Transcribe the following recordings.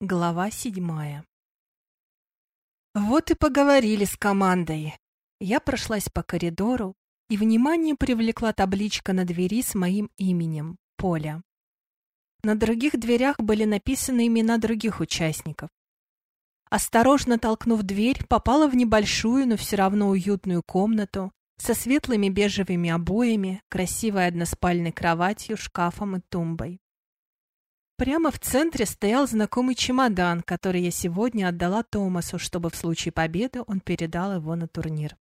Глава седьмая Вот и поговорили с командой. Я прошлась по коридору, и внимание привлекла табличка на двери с моим именем — Поля. На других дверях были написаны имена других участников. Осторожно толкнув дверь, попала в небольшую, но все равно уютную комнату со светлыми бежевыми обоями, красивой односпальной кроватью, шкафом и тумбой. Прямо в центре стоял знакомый чемодан, который я сегодня отдала Томасу, чтобы в случае победы он передал его на турнир.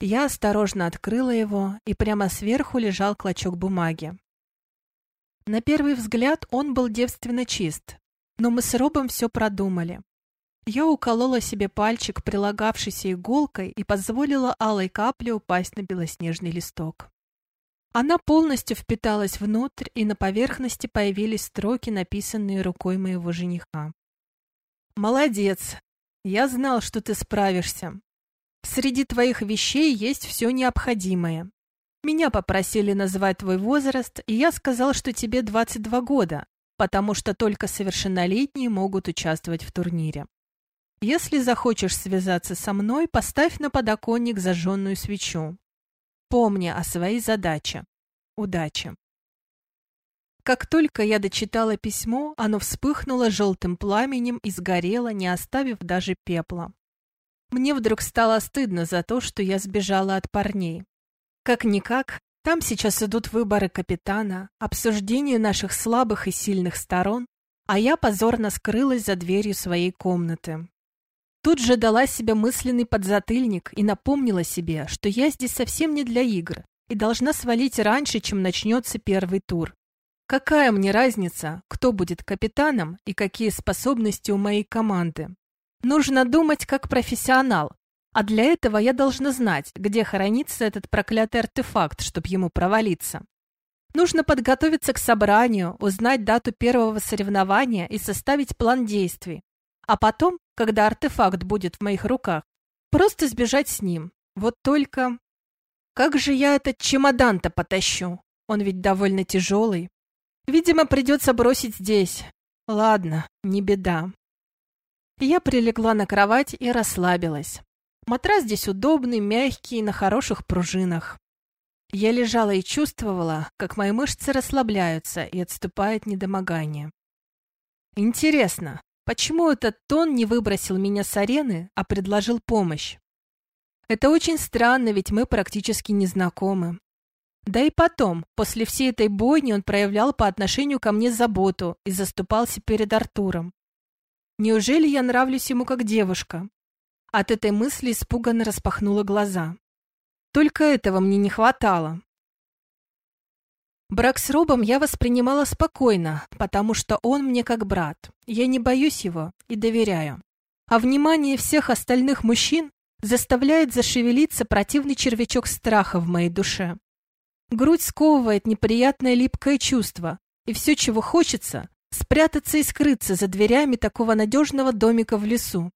Я осторожно открыла его, и прямо сверху лежал клочок бумаги. На первый взгляд он был девственно чист, но мы с Робом все продумали. Я уколола себе пальчик, прилагавшийся иголкой, и позволила алой капле упасть на белоснежный листок. Она полностью впиталась внутрь, и на поверхности появились строки, написанные рукой моего жениха. «Молодец! Я знал, что ты справишься. Среди твоих вещей есть все необходимое. Меня попросили назвать твой возраст, и я сказал, что тебе 22 года, потому что только совершеннолетние могут участвовать в турнире. Если захочешь связаться со мной, поставь на подоконник зажженную свечу. Помни о своей задаче. Удачи. Как только я дочитала письмо, оно вспыхнуло желтым пламенем и сгорело, не оставив даже пепла. Мне вдруг стало стыдно за то, что я сбежала от парней. Как-никак, там сейчас идут выборы капитана, обсуждение наших слабых и сильных сторон, а я позорно скрылась за дверью своей комнаты. Тут же дала себе мысленный подзатыльник и напомнила себе, что я здесь совсем не для игр и должна свалить раньше, чем начнется первый тур. Какая мне разница, кто будет капитаном и какие способности у моей команды? Нужно думать как профессионал, а для этого я должна знать, где хранится этот проклятый артефакт, чтобы ему провалиться. Нужно подготовиться к собранию, узнать дату первого соревнования и составить план действий. А потом когда артефакт будет в моих руках. Просто сбежать с ним. Вот только... Как же я этот чемодан-то потащу? Он ведь довольно тяжелый. Видимо, придется бросить здесь. Ладно, не беда. Я прилегла на кровать и расслабилась. Матрас здесь удобный, мягкий, на хороших пружинах. Я лежала и чувствовала, как мои мышцы расслабляются и отступает недомогание. Интересно, Почему этот тон не выбросил меня с арены, а предложил помощь? Это очень странно, ведь мы практически не знакомы. Да и потом, после всей этой бойни он проявлял по отношению ко мне заботу и заступался перед Артуром. Неужели я нравлюсь ему как девушка? От этой мысли испуганно распахнула глаза. Только этого мне не хватало. Брак с Робом я воспринимала спокойно, потому что он мне как брат. Я не боюсь его и доверяю. А внимание всех остальных мужчин заставляет зашевелиться противный червячок страха в моей душе. Грудь сковывает неприятное липкое чувство, и все, чего хочется, спрятаться и скрыться за дверями такого надежного домика в лесу.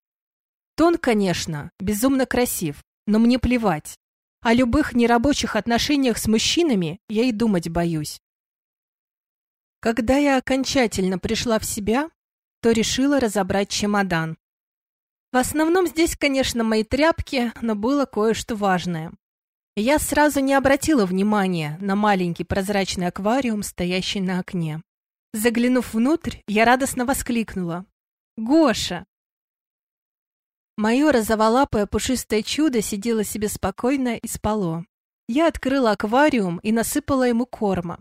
Тон, конечно, безумно красив, но мне плевать. О любых нерабочих отношениях с мужчинами я и думать боюсь. Когда я окончательно пришла в себя, то решила разобрать чемодан. В основном здесь, конечно, мои тряпки, но было кое-что важное. Я сразу не обратила внимания на маленький прозрачный аквариум, стоящий на окне. Заглянув внутрь, я радостно воскликнула. «Гоша, Мое розоволапое пушистое чудо сидело себе спокойно и спало. Я открыла аквариум и насыпала ему корма.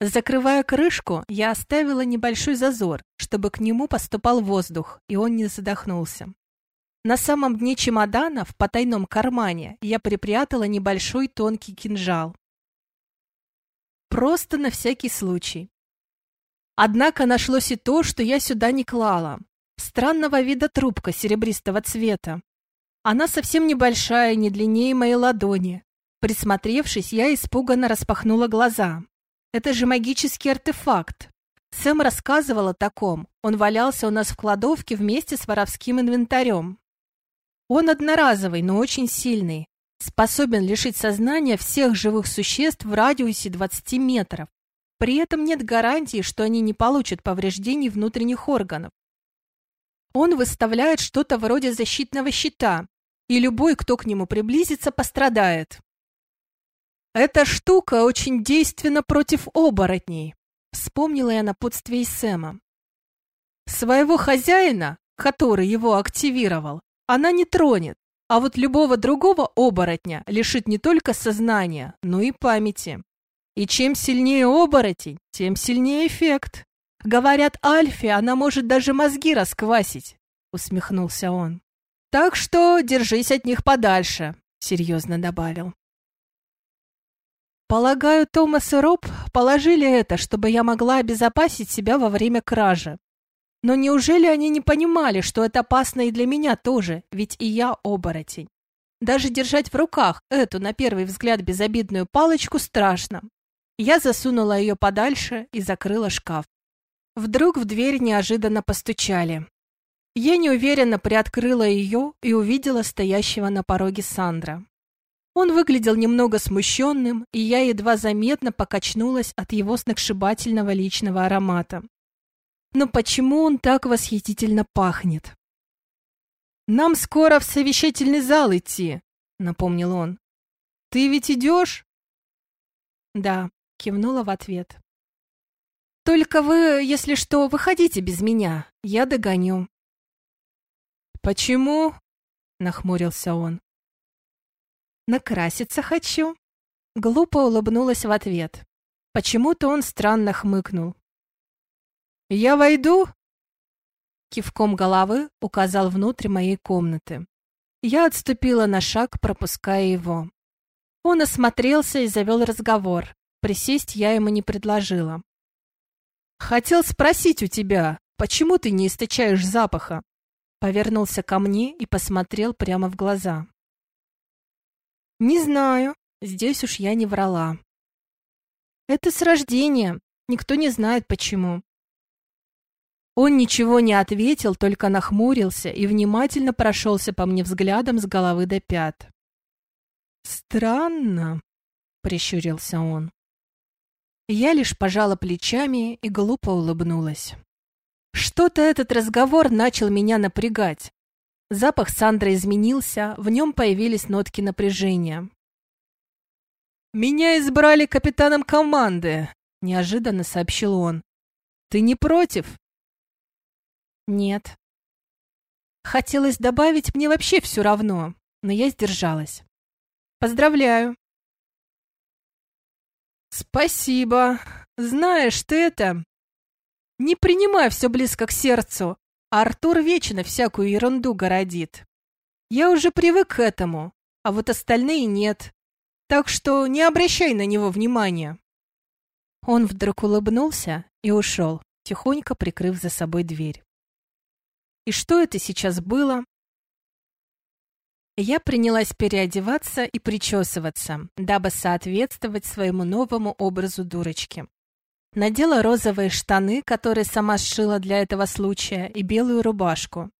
Закрывая крышку, я оставила небольшой зазор, чтобы к нему поступал воздух, и он не задохнулся. На самом дне чемодана, в потайном кармане, я припрятала небольшой тонкий кинжал. Просто на всякий случай. Однако нашлось и то, что я сюда не клала. Странного вида трубка серебристого цвета. Она совсем небольшая, не длиннее моей ладони. Присмотревшись, я испуганно распахнула глаза. Это же магический артефакт. Сэм рассказывал о таком. Он валялся у нас в кладовке вместе с воровским инвентарем. Он одноразовый, но очень сильный. Способен лишить сознания всех живых существ в радиусе 20 метров. При этом нет гарантии, что они не получат повреждений внутренних органов. Он выставляет что-то вроде защитного щита, и любой, кто к нему приблизится, пострадает. Эта штука очень действенна против оборотней, вспомнила я напутствие Сэма. Своего хозяина, который его активировал, она не тронет, а вот любого другого оборотня лишит не только сознания, но и памяти. И чем сильнее оборотень, тем сильнее эффект. Говорят, Альфе она может даже мозги расквасить, усмехнулся он. Так что держись от них подальше, серьезно добавил. Полагаю, Томас и Роб положили это, чтобы я могла обезопасить себя во время кражи. Но неужели они не понимали, что это опасно и для меня тоже, ведь и я оборотень? Даже держать в руках эту, на первый взгляд, безобидную палочку страшно. Я засунула ее подальше и закрыла шкаф. Вдруг в дверь неожиданно постучали. Я неуверенно приоткрыла ее и увидела стоящего на пороге Сандра. Он выглядел немного смущенным, и я едва заметно покачнулась от его сногсшибательного личного аромата. Но почему он так восхитительно пахнет? «Нам скоро в совещательный зал идти», — напомнил он. «Ты ведь идешь?» «Да», — кивнула в ответ. «Только вы, если что, выходите без меня, я догоню». «Почему?» — нахмурился он. «Накраситься хочу». Глупо улыбнулась в ответ. Почему-то он странно хмыкнул. «Я войду?» Кивком головы указал внутрь моей комнаты. Я отступила на шаг, пропуская его. Он осмотрелся и завел разговор. Присесть я ему не предложила. «Хотел спросить у тебя, почему ты не источаешь запаха?» Повернулся ко мне и посмотрел прямо в глаза. Не знаю, здесь уж я не врала. Это с рождения, никто не знает почему. Он ничего не ответил, только нахмурился и внимательно прошелся по мне взглядом с головы до пят. «Странно», — прищурился он. Я лишь пожала плечами и глупо улыбнулась. Что-то этот разговор начал меня напрягать. Запах Сандры изменился, в нем появились нотки напряжения. «Меня избрали капитаном команды», — неожиданно сообщил он. «Ты не против?» «Нет». Хотелось добавить «мне вообще все равно», но я сдержалась. «Поздравляю». «Спасибо. Знаешь, ты это... Не принимай все близко к сердцу. Артур вечно всякую ерунду городит. Я уже привык к этому, а вот остальные нет. Так что не обращай на него внимания. Он вдруг улыбнулся и ушел, тихонько прикрыв за собой дверь. И что это сейчас было? Я принялась переодеваться и причесываться, дабы соответствовать своему новому образу дурочки. Надела розовые штаны, которые сама сшила для этого случая, и белую рубашку.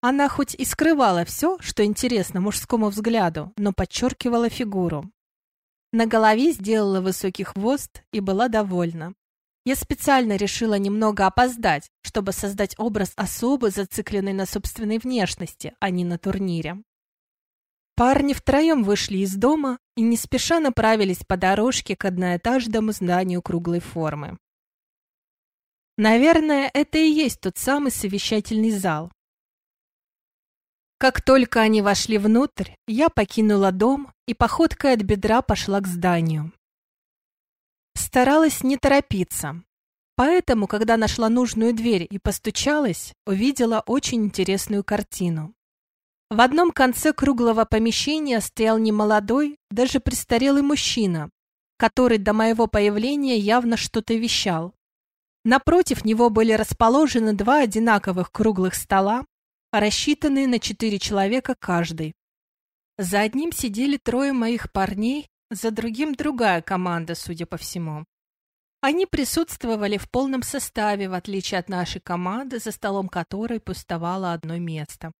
Она хоть и скрывала все, что интересно мужскому взгляду, но подчеркивала фигуру. На голове сделала высокий хвост и была довольна. Я специально решила немного опоздать, чтобы создать образ особы, зацикленной на собственной внешности, а не на турнире. Парни втроем вышли из дома и не спеша направились по дорожке к одноэтажному зданию круглой формы. Наверное, это и есть тот самый совещательный зал. Как только они вошли внутрь, я покинула дом и походкой от бедра пошла к зданию. Старалась не торопиться, поэтому, когда нашла нужную дверь и постучалась, увидела очень интересную картину. В одном конце круглого помещения стоял немолодой, даже престарелый мужчина, который до моего появления явно что-то вещал. Напротив него были расположены два одинаковых круглых стола, рассчитанные на четыре человека каждый. За одним сидели трое моих парней, за другим другая команда, судя по всему. Они присутствовали в полном составе, в отличие от нашей команды, за столом которой пустовало одно место.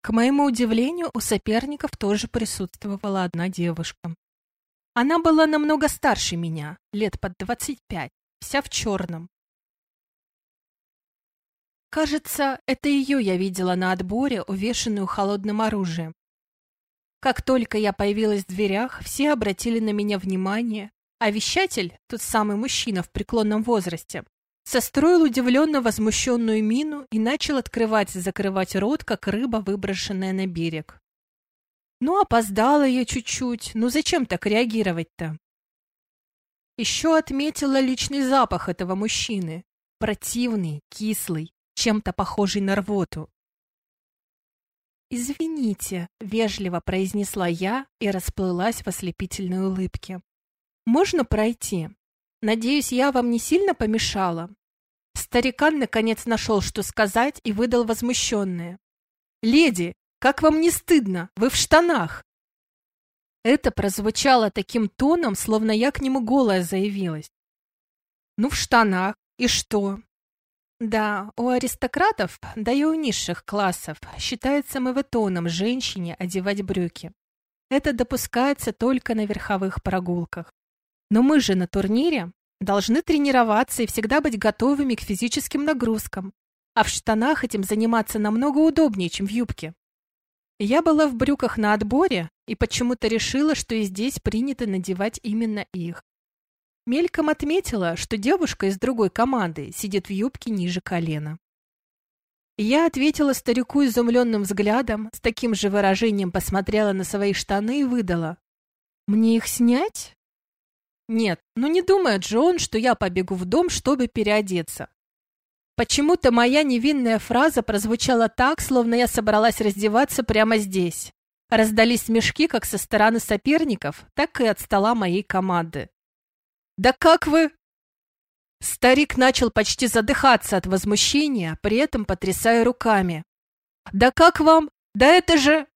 К моему удивлению, у соперников тоже присутствовала одна девушка. Она была намного старше меня, лет под двадцать пять, вся в черном. Кажется, это ее я видела на отборе, увешанную холодным оружием. Как только я появилась в дверях, все обратили на меня внимание, а вещатель, тот самый мужчина в преклонном возрасте, состроил удивленно возмущенную мину и начал открывать и закрывать рот, как рыба, выброшенная на берег. Ну, опоздала я чуть-чуть, ну зачем так реагировать-то? Еще отметила личный запах этого мужчины. Противный, кислый, чем-то похожий на рвоту. «Извините», — вежливо произнесла я и расплылась в ослепительной улыбке. «Можно пройти? Надеюсь, я вам не сильно помешала?» Старикан наконец нашел, что сказать, и выдал возмущенное. «Леди, как вам не стыдно? Вы в штанах!» Это прозвучало таким тоном, словно я к нему голая заявилась. «Ну, в штанах. И что? Да, у аристократов, да и у низших классов считается мавитоном женщине одевать брюки. Это допускается только на верховых прогулках. Но мы же на турнире должны тренироваться и всегда быть готовыми к физическим нагрузкам, а в штанах этим заниматься намного удобнее, чем в юбке. Я была в брюках на отборе и почему-то решила, что и здесь принято надевать именно их. Мельком отметила, что девушка из другой команды сидит в юбке ниже колена. Я ответила старику изумленным взглядом, с таким же выражением посмотрела на свои штаны и выдала. «Мне их снять?» «Нет, ну не думает же он, что я побегу в дом, чтобы переодеться». Почему-то моя невинная фраза прозвучала так, словно я собралась раздеваться прямо здесь. Раздались смешки как со стороны соперников, так и от стола моей команды. «Да как вы...» Старик начал почти задыхаться от возмущения, при этом потрясая руками. «Да как вам? Да это же...»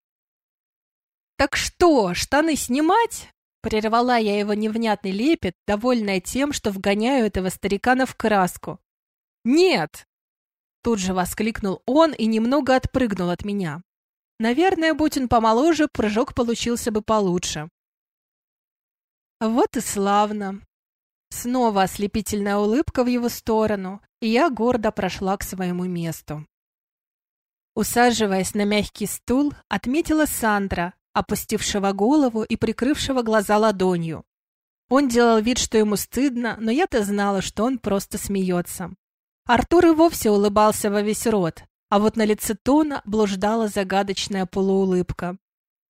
«Так что, штаны снимать?» Прервала я его невнятный лепет, довольная тем, что вгоняю этого старикана в краску. «Нет!» Тут же воскликнул он и немного отпрыгнул от меня. Наверное, будь он помоложе, прыжок получился бы получше. Вот и славно. Снова ослепительная улыбка в его сторону, и я гордо прошла к своему месту. Усаживаясь на мягкий стул, отметила Сандра, опустившего голову и прикрывшего глаза ладонью. Он делал вид, что ему стыдно, но я-то знала, что он просто смеется. Артур и вовсе улыбался во весь рот, а вот на лице Тона блуждала загадочная полуулыбка.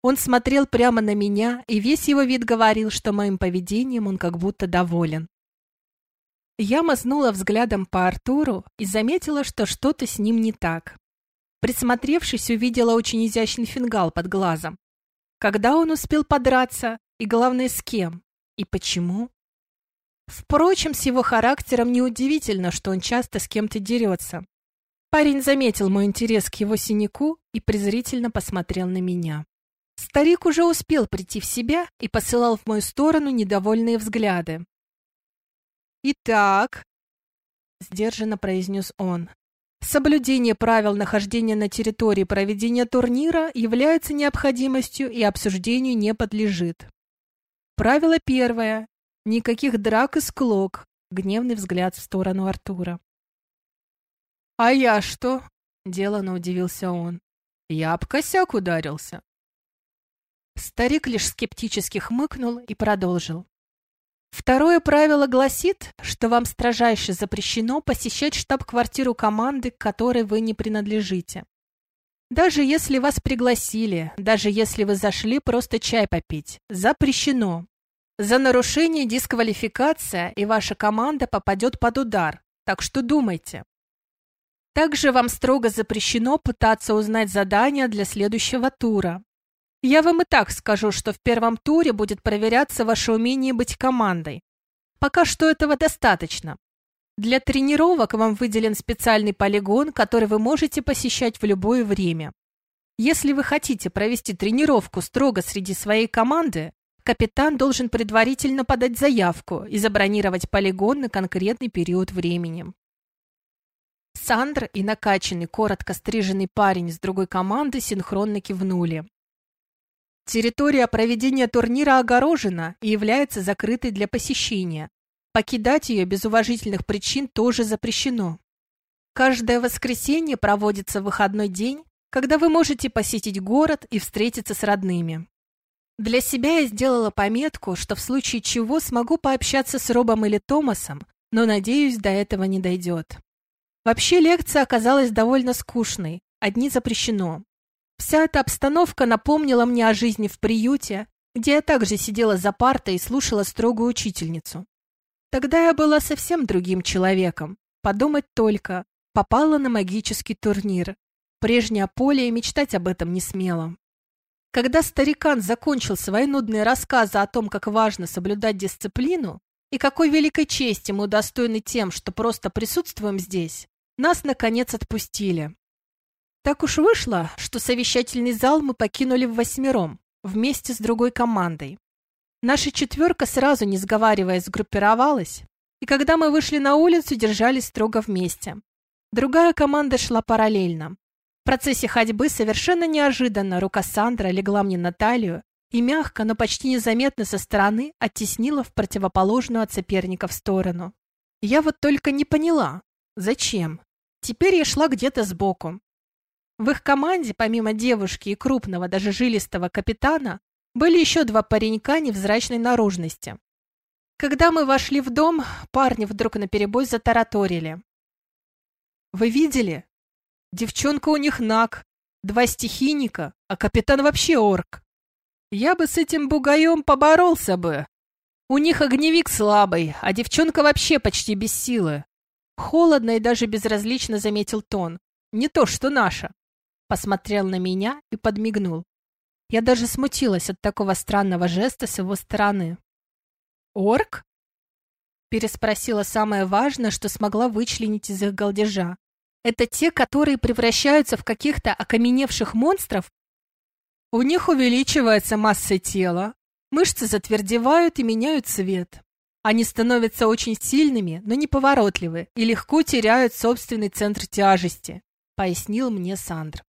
Он смотрел прямо на меня, и весь его вид говорил, что моим поведением он как будто доволен. Я мазнула взглядом по Артуру и заметила, что что-то с ним не так. Присмотревшись, увидела очень изящный фингал под глазом. Когда он успел подраться, и главное, с кем, и почему? Впрочем, с его характером неудивительно, что он часто с кем-то дерется. Парень заметил мой интерес к его синяку и презрительно посмотрел на меня. Старик уже успел прийти в себя и посылал в мою сторону недовольные взгляды. «Итак», — сдержанно произнес он, «соблюдение правил нахождения на территории проведения турнира является необходимостью и обсуждению не подлежит. Правило первое. Никаких драк и склок». Гневный взгляд в сторону Артура. «А я что?» — делано удивился он. «Я об косяк ударился». Старик лишь скептически хмыкнул и продолжил. Второе правило гласит, что вам строжайше запрещено посещать штаб-квартиру команды, которой вы не принадлежите. Даже если вас пригласили, даже если вы зашли просто чай попить, запрещено. За нарушение дисквалификация, и ваша команда попадет под удар, так что думайте. Также вам строго запрещено пытаться узнать задания для следующего тура. Я вам и так скажу, что в первом туре будет проверяться ваше умение быть командой. Пока что этого достаточно. Для тренировок вам выделен специальный полигон, который вы можете посещать в любое время. Если вы хотите провести тренировку строго среди своей команды, капитан должен предварительно подать заявку и забронировать полигон на конкретный период времени. Сандра и накачанный, коротко стриженный парень с другой команды синхронно кивнули. Территория проведения турнира огорожена и является закрытой для посещения. Покидать ее без уважительных причин тоже запрещено. Каждое воскресенье проводится выходной день, когда вы можете посетить город и встретиться с родными. Для себя я сделала пометку, что в случае чего смогу пообщаться с Робом или Томасом, но, надеюсь, до этого не дойдет. Вообще лекция оказалась довольно скучной, одни запрещено. Вся эта обстановка напомнила мне о жизни в приюте, где я также сидела за партой и слушала строгую учительницу. Тогда я была совсем другим человеком. Подумать только, попала на магический турнир. Прежняя поле и мечтать об этом не смела. Когда старикан закончил свои нудные рассказы о том, как важно соблюдать дисциплину и какой великой чести мы удостоены тем, что просто присутствуем здесь, нас, наконец, отпустили. Так уж вышло, что совещательный зал мы покинули в восьмером, вместе с другой командой. Наша четверка сразу, не сговариваясь, сгруппировалась, и когда мы вышли на улицу, держались строго вместе. Другая команда шла параллельно. В процессе ходьбы совершенно неожиданно рука Сандра легла мне на талию и мягко, но почти незаметно со стороны оттеснила в противоположную от соперника в сторону. Я вот только не поняла, зачем. Теперь я шла где-то сбоку. В их команде, помимо девушки и крупного, даже жилистого капитана, были еще два паренька невзрачной наружности. Когда мы вошли в дом, парни вдруг наперебой затараторили. «Вы видели? Девчонка у них наг, два стихийника, а капитан вообще орк. Я бы с этим бугаем поборолся бы. У них огневик слабый, а девчонка вообще почти без силы. Холодно и даже безразлично заметил Тон. Не то, что наша. Посмотрел на меня и подмигнул. Я даже смутилась от такого странного жеста с его стороны. «Орк?» Переспросила самое важное, что смогла вычленить из их голдежа. «Это те, которые превращаются в каких-то окаменевших монстров у них увеличивается масса тела, мышцы затвердевают и меняют цвет. Они становятся очень сильными, но неповоротливы и легко теряют собственный центр тяжести, пояснил мне Сандр.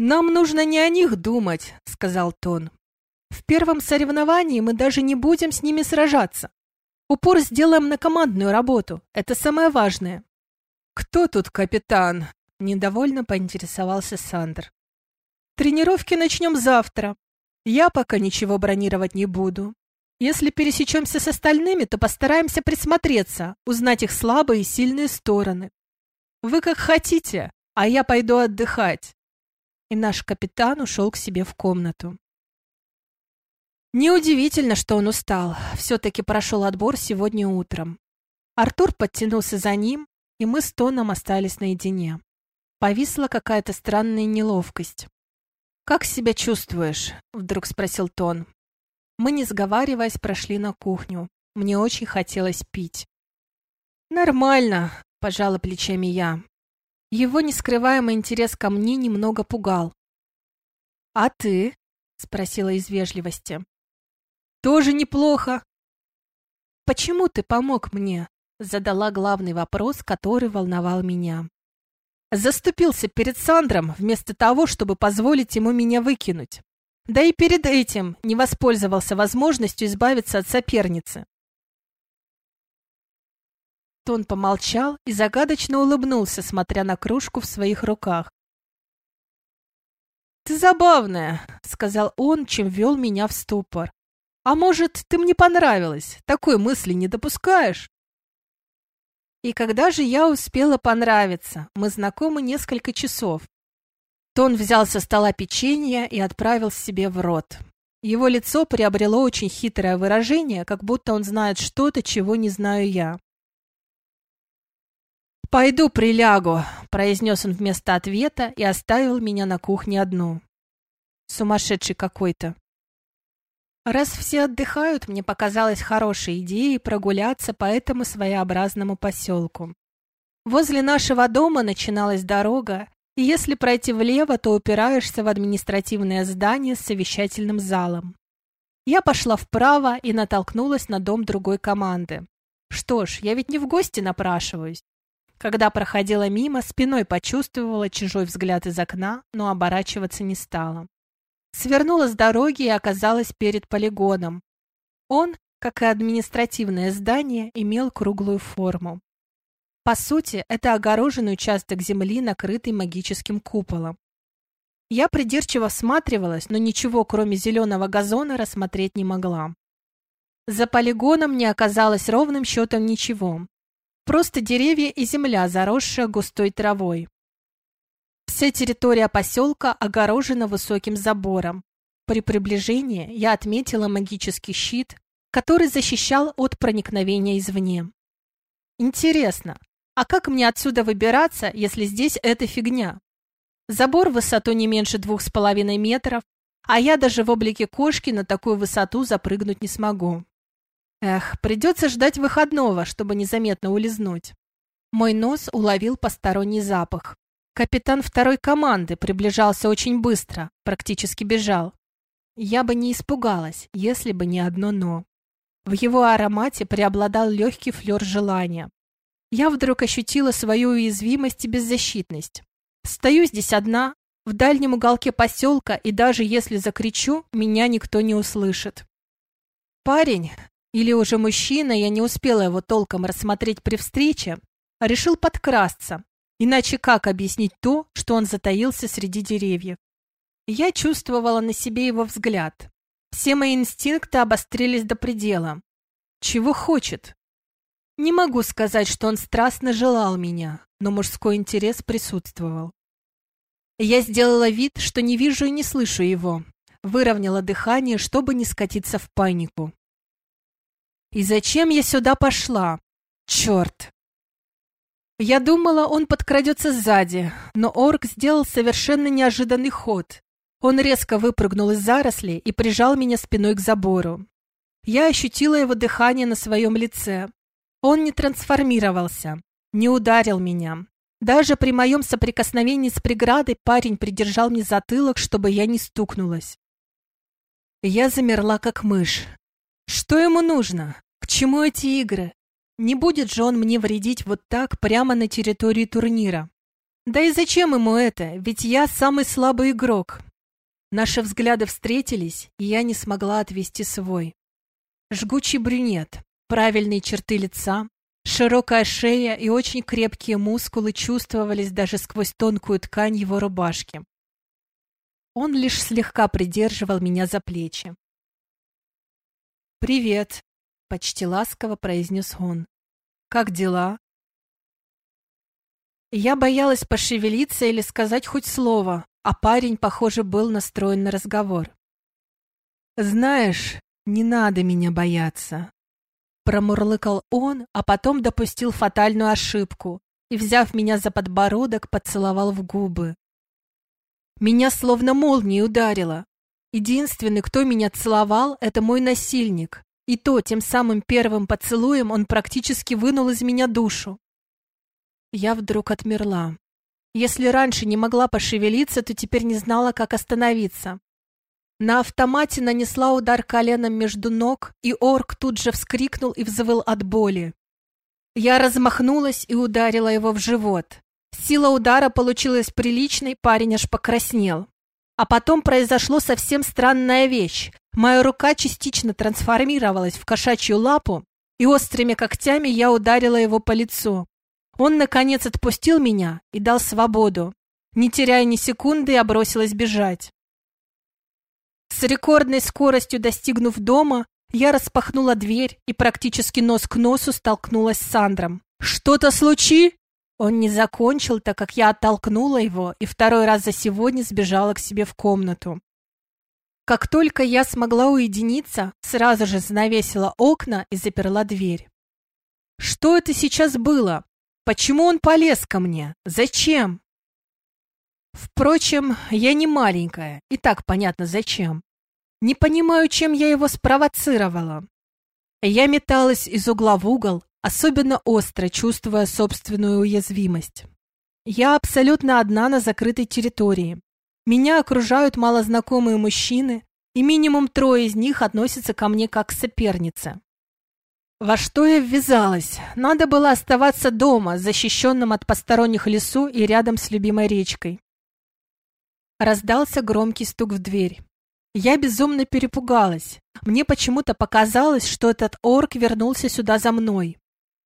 «Нам нужно не о них думать», — сказал Тон. «В первом соревновании мы даже не будем с ними сражаться. Упор сделаем на командную работу. Это самое важное». «Кто тут капитан?» — недовольно поинтересовался Сандр. Тренировки начнем завтра. Я пока ничего бронировать не буду. Если пересечемся с остальными, то постараемся присмотреться, узнать их слабые и сильные стороны. Вы как хотите, а я пойду отдыхать. И наш капитан ушел к себе в комнату. Неудивительно, что он устал. Все-таки прошел отбор сегодня утром. Артур подтянулся за ним, и мы с Тоном остались наедине. Повисла какая-то странная неловкость. «Как себя чувствуешь?» — вдруг спросил Тон. Мы, не сговариваясь, прошли на кухню. Мне очень хотелось пить. «Нормально», — пожала плечами я. Его нескрываемый интерес ко мне немного пугал. «А ты?» — спросила из вежливости. «Тоже неплохо». «Почему ты помог мне?» — задала главный вопрос, который волновал меня. Заступился перед Сандром вместо того, чтобы позволить ему меня выкинуть. Да и перед этим не воспользовался возможностью избавиться от соперницы. Тон помолчал и загадочно улыбнулся, смотря на кружку в своих руках. «Ты забавная», — сказал он, чем вел меня в ступор. «А может, ты мне понравилась? Такой мысли не допускаешь?» И когда же я успела понравиться? Мы знакомы несколько часов. Тон взял со стола печенье и отправил себе в рот. Его лицо приобрело очень хитрое выражение, как будто он знает что-то, чего не знаю я. «Пойду прилягу», — произнес он вместо ответа и оставил меня на кухне одну. Сумасшедший какой-то. Раз все отдыхают, мне показалось хорошей идеей прогуляться по этому своеобразному поселку. Возле нашего дома начиналась дорога, и если пройти влево, то упираешься в административное здание с совещательным залом. Я пошла вправо и натолкнулась на дом другой команды. Что ж, я ведь не в гости напрашиваюсь. Когда проходила мимо, спиной почувствовала чужой взгляд из окна, но оборачиваться не стала свернула с дороги и оказалась перед полигоном. Он, как и административное здание, имел круглую форму. По сути, это огороженный участок земли, накрытый магическим куполом. Я придирчиво всматривалась, но ничего, кроме зеленого газона, рассмотреть не могла. За полигоном не оказалось ровным счетом ничего. Просто деревья и земля, заросшая густой травой. Вся территория поселка огорожена высоким забором. При приближении я отметила магический щит, который защищал от проникновения извне. Интересно, а как мне отсюда выбираться, если здесь эта фигня? Забор в высоту не меньше двух с половиной метров, а я даже в облике кошки на такую высоту запрыгнуть не смогу. Эх, придется ждать выходного, чтобы незаметно улизнуть. Мой нос уловил посторонний запах. Капитан второй команды приближался очень быстро, практически бежал. Я бы не испугалась, если бы не одно «но». В его аромате преобладал легкий флер желания. Я вдруг ощутила свою уязвимость и беззащитность. Стою здесь одна, в дальнем уголке поселка, и даже если закричу, меня никто не услышит. Парень, или уже мужчина, я не успела его толком рассмотреть при встрече, решил подкрасться, иначе как объяснить то, что он затаился среди деревьев. Я чувствовала на себе его взгляд. Все мои инстинкты обострились до предела. Чего хочет? Не могу сказать, что он страстно желал меня, но мужской интерес присутствовал. Я сделала вид, что не вижу и не слышу его, выровняла дыхание, чтобы не скатиться в панику. И зачем я сюда пошла? Черт! Я думала, он подкрадется сзади, но орк сделал совершенно неожиданный ход. Он резко выпрыгнул из зарослей и прижал меня спиной к забору. Я ощутила его дыхание на своем лице. Он не трансформировался, не ударил меня. Даже при моем соприкосновении с преградой парень придержал мне затылок, чтобы я не стукнулась. Я замерла, как мышь. Что ему нужно? К чему эти игры? Не будет же он мне вредить вот так прямо на территории турнира. Да и зачем ему это? Ведь я самый слабый игрок. Наши взгляды встретились, и я не смогла отвести свой. Жгучий брюнет, правильные черты лица, широкая шея и очень крепкие мускулы чувствовались даже сквозь тонкую ткань его рубашки. Он лишь слегка придерживал меня за плечи. «Привет», — почти ласково произнес он. «Как дела?» Я боялась пошевелиться или сказать хоть слово, а парень, похоже, был настроен на разговор. «Знаешь, не надо меня бояться», — промурлыкал он, а потом допустил фатальную ошибку и, взяв меня за подбородок, поцеловал в губы. Меня словно молнией ударило. Единственный, кто меня целовал, это мой насильник. И то, тем самым первым поцелуем он практически вынул из меня душу. Я вдруг отмерла. Если раньше не могла пошевелиться, то теперь не знала, как остановиться. На автомате нанесла удар коленом между ног, и орк тут же вскрикнул и взвыл от боли. Я размахнулась и ударила его в живот. Сила удара получилась приличной, парень аж покраснел. А потом произошло совсем странная вещь. Моя рука частично трансформировалась в кошачью лапу, и острыми когтями я ударила его по лицу. Он, наконец, отпустил меня и дал свободу. Не теряя ни секунды, я бросилась бежать. С рекордной скоростью достигнув дома, я распахнула дверь и практически нос к носу столкнулась с Сандром. «Что-то случи?» Он не закончил, так как я оттолкнула его и второй раз за сегодня сбежала к себе в комнату. Как только я смогла уединиться, сразу же занавесила окна и заперла дверь. Что это сейчас было? Почему он полез ко мне? Зачем? Впрочем, я не маленькая, и так понятно зачем. Не понимаю, чем я его спровоцировала. Я металась из угла в угол, особенно остро чувствуя собственную уязвимость. Я абсолютно одна на закрытой территории. Меня окружают малознакомые мужчины, и минимум трое из них относятся ко мне как к сопернице. Во что я ввязалась? Надо было оставаться дома, защищенным от посторонних лесу и рядом с любимой речкой. Раздался громкий стук в дверь. Я безумно перепугалась. Мне почему-то показалось, что этот орк вернулся сюда за мной.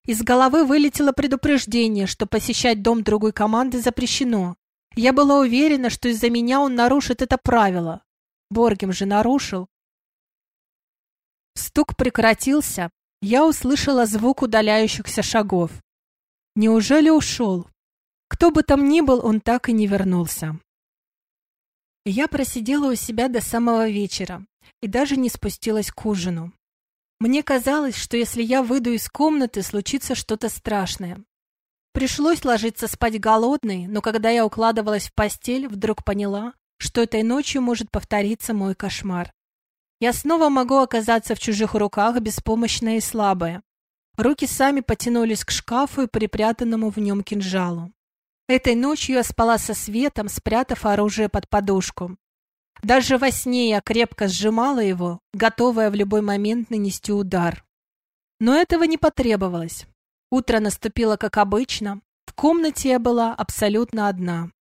Из головы вылетело предупреждение, что посещать дом другой команды запрещено. Я была уверена, что из-за меня он нарушит это правило. Боргем же нарушил. Стук прекратился. Я услышала звук удаляющихся шагов. Неужели ушел? Кто бы там ни был, он так и не вернулся. Я просидела у себя до самого вечера и даже не спустилась к ужину. Мне казалось, что если я выйду из комнаты, случится что-то страшное. Пришлось ложиться спать голодной, но когда я укладывалась в постель, вдруг поняла, что этой ночью может повториться мой кошмар. Я снова могу оказаться в чужих руках, беспомощная и слабая. Руки сами потянулись к шкафу и припрятанному в нем кинжалу. Этой ночью я спала со светом, спрятав оружие под подушку. Даже во сне я крепко сжимала его, готовая в любой момент нанести удар. Но этого не потребовалось. Утро наступило как обычно. В комнате я была абсолютно одна.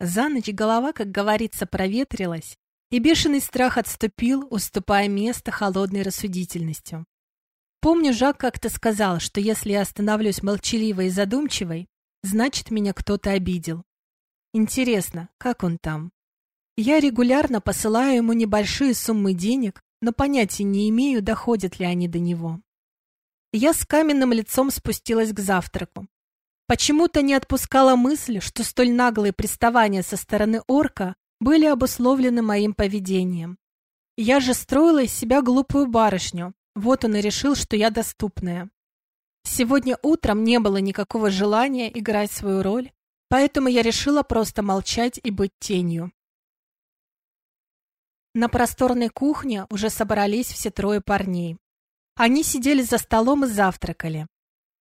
За ночь голова, как говорится, проветрилась, и бешеный страх отступил, уступая место холодной рассудительностью. Помню, Жак как-то сказал, что если я остановлюсь молчаливой и задумчивой, значит, меня кто-то обидел. Интересно, как он там? Я регулярно посылаю ему небольшие суммы денег, но понятия не имею, доходят ли они до него. Я с каменным лицом спустилась к завтраку. Почему-то не отпускала мысль, что столь наглые приставания со стороны орка были обусловлены моим поведением. Я же строила из себя глупую барышню, вот он и решил, что я доступная. Сегодня утром не было никакого желания играть свою роль, поэтому я решила просто молчать и быть тенью. На просторной кухне уже собрались все трое парней. Они сидели за столом и завтракали.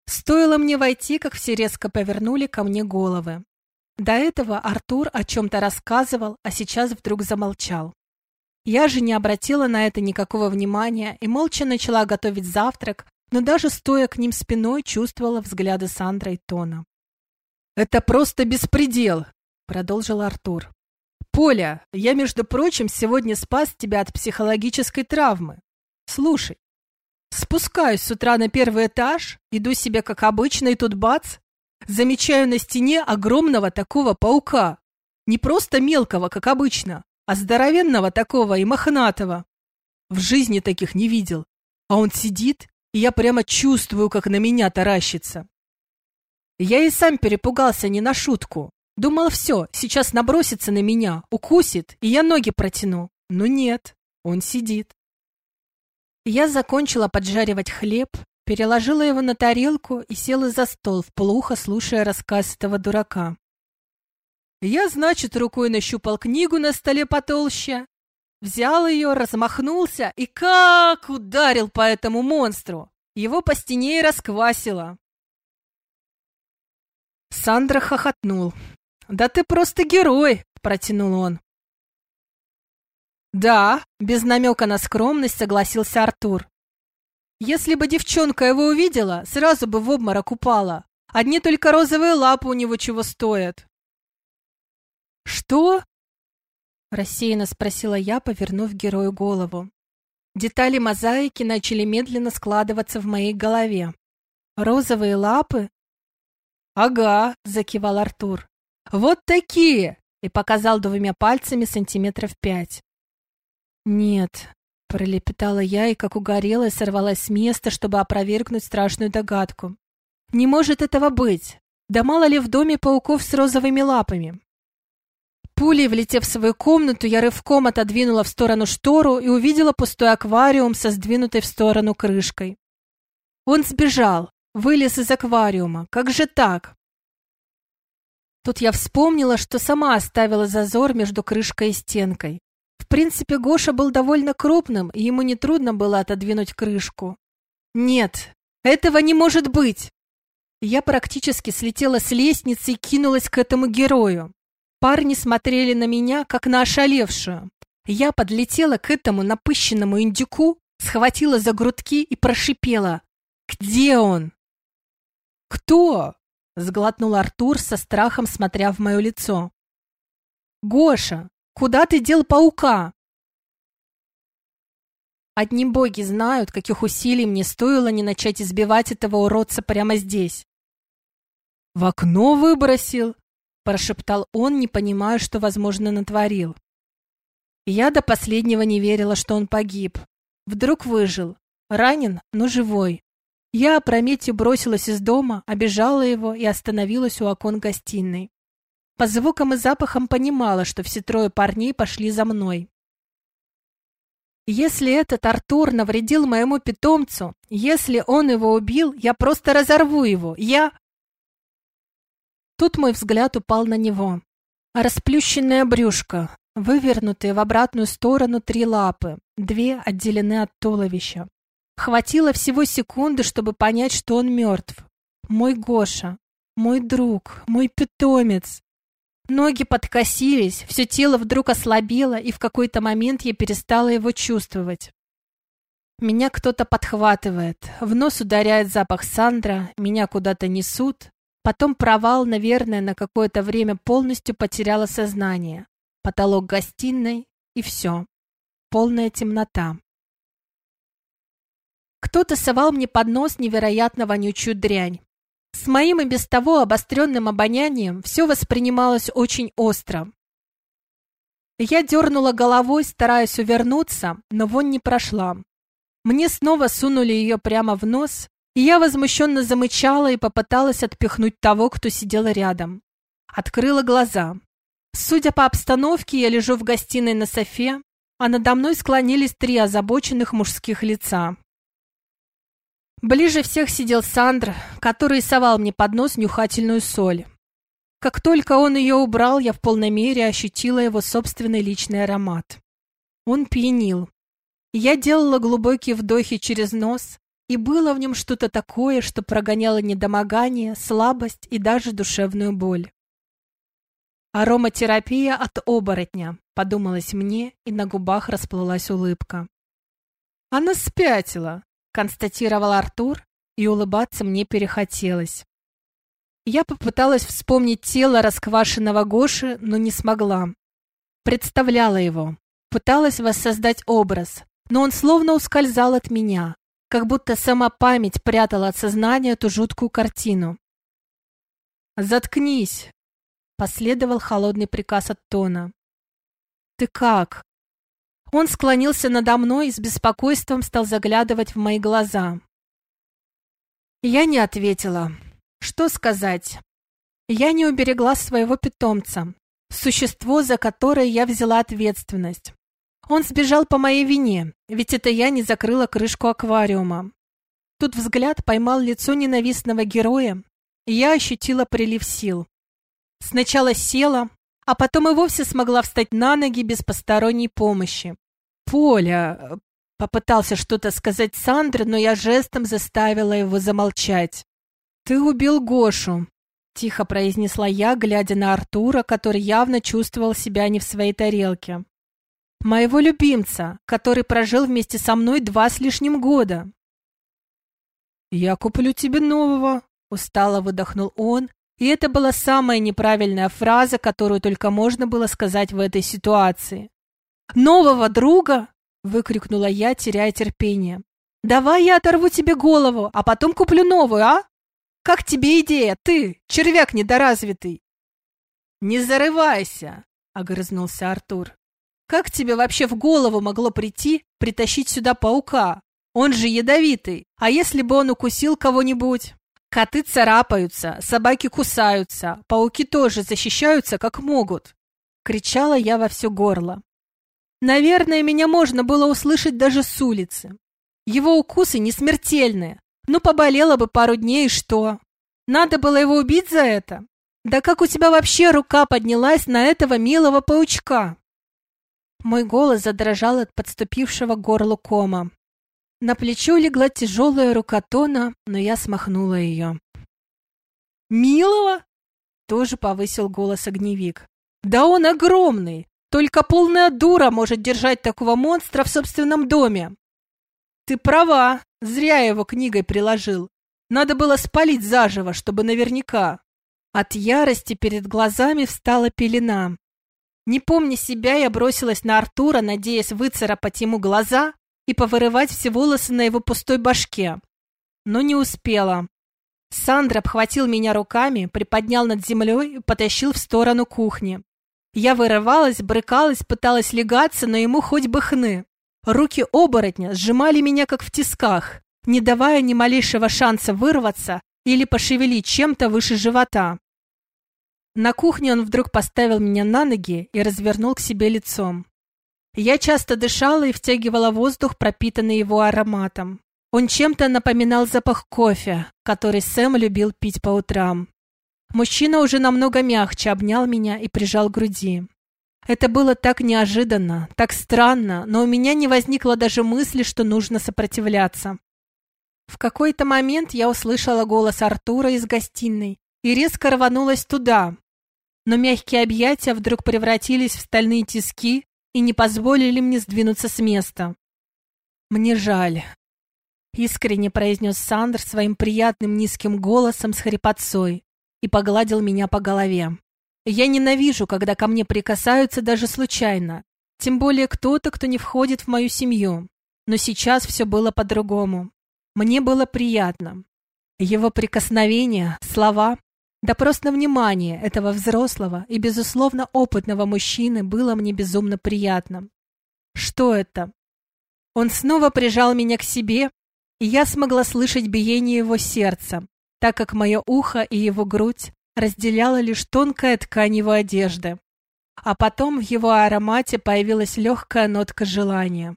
Стоило мне войти, как все резко повернули ко мне головы. До этого Артур о чем-то рассказывал, а сейчас вдруг замолчал. Я же не обратила на это никакого внимания и молча начала готовить завтрак, но даже стоя к ним спиной чувствовала взгляды Сандра и Тона. «Это просто беспредел!» — продолжил Артур. «Поля, я, между прочим, сегодня спас тебя от психологической травмы. Слушай, спускаюсь с утра на первый этаж, иду себе как обычно, и тут бац, замечаю на стене огромного такого паука. Не просто мелкого, как обычно, а здоровенного такого и мохнатого. В жизни таких не видел. А он сидит, и я прямо чувствую, как на меня таращится. Я и сам перепугался не на шутку. Думал, все, сейчас набросится на меня, укусит, и я ноги протяну. Но нет, он сидит. Я закончила поджаривать хлеб, переложила его на тарелку и села за стол, вплухо слушая рассказ этого дурака. Я, значит, рукой нащупал книгу на столе потолще, взял ее, размахнулся и как ударил по этому монстру. Его по стене и расквасило. Сандра хохотнул. «Да ты просто герой!» — протянул он. «Да», — без намека на скромность согласился Артур. «Если бы девчонка его увидела, сразу бы в обморок упала. Одни только розовые лапы у него чего стоят». «Что?» — рассеянно спросила я, повернув герою голову. Детали мозаики начали медленно складываться в моей голове. «Розовые лапы?» «Ага», — закивал Артур. «Вот такие!» и показал двумя пальцами сантиметров пять. «Нет», — пролепетала я и, как угорелая, сорвалась с места, чтобы опровергнуть страшную догадку. «Не может этого быть! Да мало ли в доме пауков с розовыми лапами!» Пулей, влетев в свою комнату, я рывком отодвинула в сторону штору и увидела пустой аквариум со сдвинутой в сторону крышкой. Он сбежал, вылез из аквариума. Как же так? Тут я вспомнила, что сама оставила зазор между крышкой и стенкой. В принципе, Гоша был довольно крупным, и ему нетрудно было отодвинуть крышку. Нет, этого не может быть! Я практически слетела с лестницы и кинулась к этому герою. Парни смотрели на меня, как на ошалевшую. Я подлетела к этому напыщенному индюку, схватила за грудки и прошипела. «Где он?» «Кто?» — сглотнул Артур со страхом, смотря в мое лицо. «Гоша, куда ты дел паука?» Одни боги знают, каких усилий мне стоило не начать избивать этого уродца прямо здесь. «В окно выбросил!» — прошептал он, не понимая, что, возможно, натворил. Я до последнего не верила, что он погиб. Вдруг выжил. Ранен, но живой. Я опрометью бросилась из дома, обежала его и остановилась у окон гостиной. По звукам и запахам понимала, что все трое парней пошли за мной. Если этот Артур навредил моему питомцу, если он его убил, я просто разорву его. Я... Тут мой взгляд упал на него. Расплющенное брюшко, вывернутые в обратную сторону три лапы, две отделены от туловища. Хватило всего секунды, чтобы понять, что он мертв. Мой Гоша, мой друг, мой питомец. Ноги подкосились, все тело вдруг ослабело, и в какой-то момент я перестала его чувствовать. Меня кто-то подхватывает, в нос ударяет запах Сандра, меня куда-то несут. Потом провал, наверное, на какое-то время полностью потеряла сознание. Потолок гостиной и все. Полная темнота. Кто-то совал мне под нос невероятно вонючую дрянь. С моим и без того обостренным обонянием все воспринималось очень остро. Я дернула головой, стараясь увернуться, но вонь не прошла. Мне снова сунули ее прямо в нос, и я возмущенно замычала и попыталась отпихнуть того, кто сидел рядом. Открыла глаза. Судя по обстановке, я лежу в гостиной на софе, а надо мной склонились три озабоченных мужских лица. Ближе всех сидел Сандр, который совал мне под нос нюхательную соль. Как только он ее убрал, я в полной мере ощутила его собственный личный аромат. Он пьянил. Я делала глубокие вдохи через нос, и было в нем что-то такое, что прогоняло недомогание, слабость и даже душевную боль. «Ароматерапия от оборотня», — подумалось мне, и на губах расплылась улыбка. Она спятила, констатировал Артур, и улыбаться мне перехотелось. Я попыталась вспомнить тело расквашенного Гоши, но не смогла. Представляла его, пыталась воссоздать образ, но он словно ускользал от меня, как будто сама память прятала от сознания эту жуткую картину. «Заткнись!» — последовал холодный приказ от Тона. «Ты как?» Он склонился надо мной и с беспокойством стал заглядывать в мои глаза. Я не ответила. Что сказать? Я не уберегла своего питомца, существо, за которое я взяла ответственность. Он сбежал по моей вине, ведь это я не закрыла крышку аквариума. Тут взгляд поймал лицо ненавистного героя, и я ощутила прилив сил. Сначала села, а потом и вовсе смогла встать на ноги без посторонней помощи. «Поля!» — попытался что-то сказать Сандра, но я жестом заставила его замолчать. «Ты убил Гошу!» — тихо произнесла я, глядя на Артура, который явно чувствовал себя не в своей тарелке. «Моего любимца, который прожил вместе со мной два с лишним года!» «Я куплю тебе нового!» — устало выдохнул он, и это была самая неправильная фраза, которую только можно было сказать в этой ситуации. «Нового друга?» — выкрикнула я, теряя терпение. «Давай я оторву тебе голову, а потом куплю новую, а? Как тебе идея, ты, червяк недоразвитый?» «Не зарывайся!» — огрызнулся Артур. «Как тебе вообще в голову могло прийти притащить сюда паука? Он же ядовитый. А если бы он укусил кого-нибудь?» Коты царапаются, собаки кусаются, пауки тоже защищаются как могут. Кричала я во все горло. Наверное, меня можно было услышать даже с улицы. Его укусы не смертельные, но поболело бы пару дней и что? Надо было его убить за это? Да как у тебя вообще рука поднялась на этого милого паучка? Мой голос задрожал от подступившего горлу кома. На плечо легла тяжелая рука Тона, но я смахнула ее. «Милого?» — тоже повысил голос огневик. «Да он огромный! Только полная дура может держать такого монстра в собственном доме. Ты права, зря я его книгой приложил. Надо было спалить заживо, чтобы наверняка. От ярости перед глазами встала пелена. Не помня себя, я бросилась на Артура, надеясь выцарапать ему глаза, и повырывать все волосы на его пустой башке. Но не успела. Сандра обхватил меня руками, приподнял над землей и потащил в сторону кухни. Я вырывалась, брыкалась, пыталась легаться, но ему хоть бы хны. Руки оборотня сжимали меня, как в тисках, не давая ни малейшего шанса вырваться или пошевелить чем-то выше живота. На кухне он вдруг поставил меня на ноги и развернул к себе лицом. Я часто дышала и втягивала воздух, пропитанный его ароматом. Он чем-то напоминал запах кофе, который Сэм любил пить по утрам. Мужчина уже намного мягче обнял меня и прижал к груди. Это было так неожиданно, так странно, но у меня не возникло даже мысли, что нужно сопротивляться. В какой-то момент я услышала голос Артура из гостиной и резко рванулась туда, но мягкие объятия вдруг превратились в стальные тиски и не позволили мне сдвинуться с места. «Мне жаль», — искренне произнес Сандр своим приятным низким голосом с хрипотцой и погладил меня по голове. «Я ненавижу, когда ко мне прикасаются даже случайно, тем более кто-то, кто не входит в мою семью. Но сейчас все было по-другому. Мне было приятно. Его прикосновения, слова да просто внимание этого взрослого и, безусловно, опытного мужчины было мне безумно приятно. Что это? Он снова прижал меня к себе, и я смогла слышать биение его сердца, так как мое ухо и его грудь разделяла лишь тонкая ткань его одежды. А потом в его аромате появилась легкая нотка желания.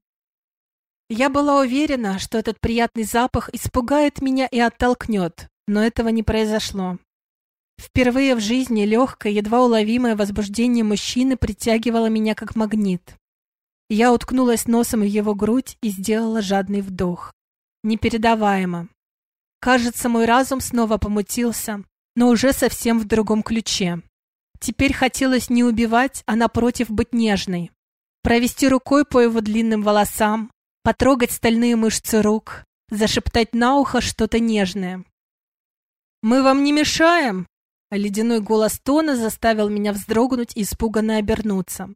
Я была уверена, что этот приятный запах испугает меня и оттолкнет, но этого не произошло. Впервые в жизни легкое, едва уловимое возбуждение мужчины притягивало меня как магнит. Я уткнулась носом в его грудь и сделала жадный вдох. Непередаваемо. Кажется, мой разум снова помутился, но уже совсем в другом ключе. Теперь хотелось не убивать, а напротив быть нежной. Провести рукой по его длинным волосам, потрогать стальные мышцы рук, зашептать на ухо что-то нежное. «Мы вам не мешаем?» ледяной голос Тона заставил меня вздрогнуть и испуганно обернуться.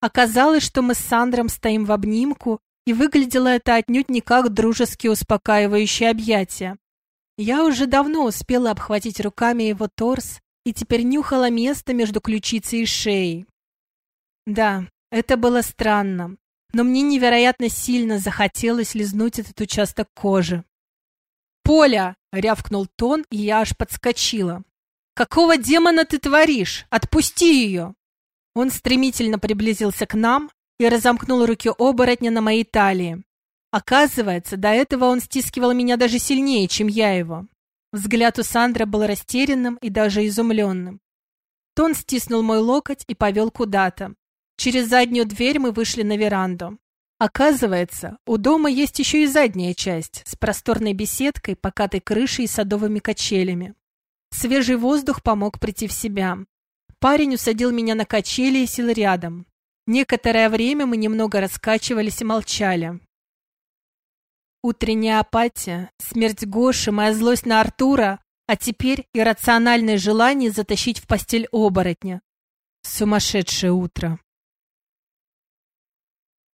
Оказалось, что мы с Сандром стоим в обнимку, и выглядело это отнюдь не как дружеские успокаивающие объятия. Я уже давно успела обхватить руками его торс и теперь нюхала место между ключицей и шеей. Да, это было странно, но мне невероятно сильно захотелось лизнуть этот участок кожи. «Поля!» — рявкнул Тон, и я аж подскочила. «Какого демона ты творишь? Отпусти ее!» Он стремительно приблизился к нам и разомкнул руки оборотня на моей талии. Оказывается, до этого он стискивал меня даже сильнее, чем я его. Взгляд у Сандра был растерянным и даже изумленным. Тон стиснул мой локоть и повел куда-то. Через заднюю дверь мы вышли на веранду. Оказывается, у дома есть еще и задняя часть с просторной беседкой, покатой крышей и садовыми качелями. Свежий воздух помог прийти в себя. Парень усадил меня на качели и сел рядом. Некоторое время мы немного раскачивались и молчали. Утренняя апатия, смерть Гоши, моя злость на Артура, а теперь иррациональное желание затащить в постель оборотня. Сумасшедшее утро.